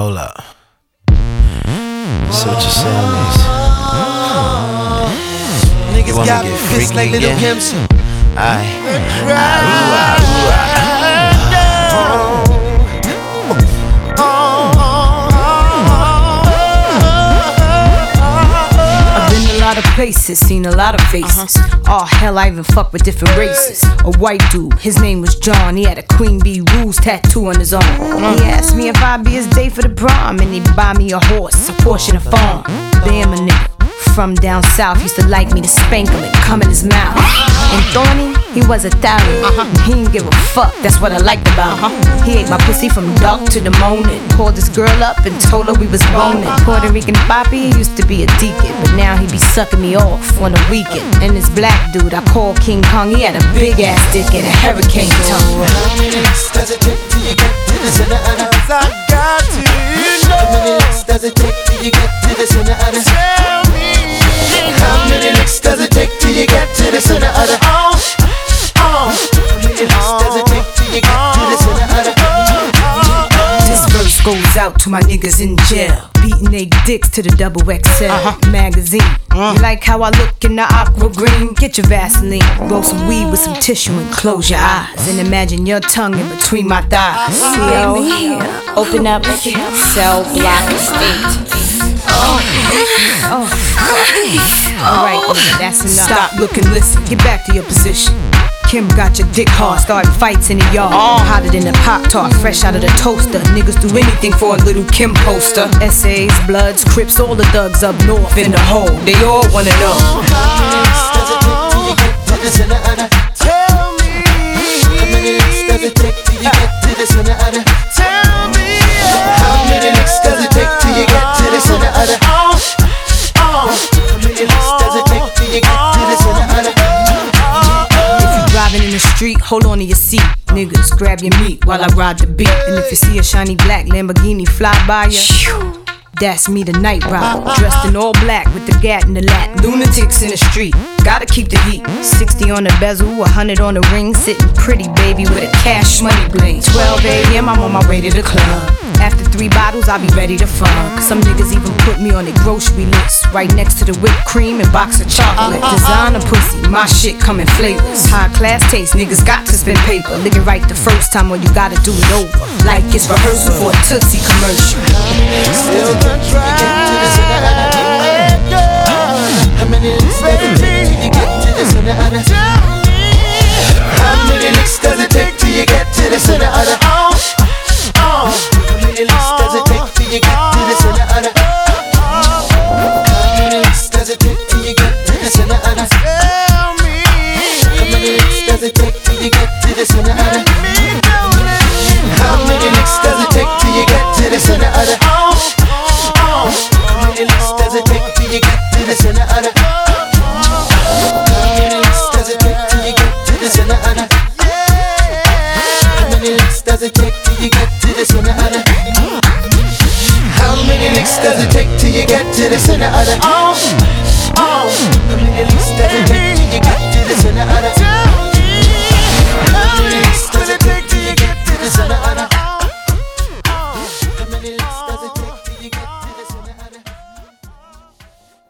Hold up. See what you're saying is. Niggas wanna got get pissed like freaky little again? pimps. Aye. I've places, seen a lot of faces. Uh-huh. Oh hell, I even fuck with different races. A white dude, his name was John. He had a Queen Bee Rules tattoo on his arm. Uh-huh. He asked me if I'd be his date for the prom, and he'd buy me a horse, a Porsche, and a farm. Damon a nigga. From down south, used to like me to spank him and come in his mouth. Uh-huh. And Tony, he was Italian. He didn't give a fuck, that's what I liked about him. He ate my pussy from dark to the morning. Called this girl up and told her we was boning. Puerto Rican he used to be a deacon, but now he be sucking me off on the weekend. And this black dude I call King Kong, he had a big ass dick and a hurricane tongue. This goes out to my niggas in jail. Beating they dicks to the double XL uh-huh. magazine. Uh-huh. You like how I look in the aqua green? Get your Vaseline, roll some weed with some tissue and close your eyes. And imagine your tongue in between my thighs. Yo, open up cell block eight. Oh. Alright, that's enough. Stop, look, and listen. Get back to your position. Kim got your dick hard, starting fights in the yard. Oh. Hotter than a pop tart, fresh out of the toaster. Niggas do anything for a little Kim poster. Essays, Bloods, Crips, all the thugs up north in the hole. They all wanna know. Driving in the street, hold on to your seat. Niggas, grab your meat while I ride the beat. And if you see a shiny black Lamborghini fly by you, that's me the night rider. Dressed in all black with the gat in the lap. Lunatics in the street, gotta keep the heat. 60 on the bezel, 100 on the ring. Sitting pretty, baby, with a cash money bling. 12 a.m., I'm on my way to the club. After three bottles, I'll be ready to fuck. Some niggas even put me on their grocery list. Right next to the whipped cream and box of chocolate. Uh, uh, uh. Designer pussy, my shit coming flavors. High class taste, niggas got to spend paper. Lick it right the first time, or you gotta do it over. Like it's rehearsal for a Tootsie commercial. Still gonna try Tell me. How many licks does it take till you get to the center of the How many licks does it take till you get to the center of the Oh, oh. How many licks does it take till you get to the center of the How many licks does it take till you get to the center of the How many licks does it take till you get to the the How many licks does it take till you get to the center of the Oh,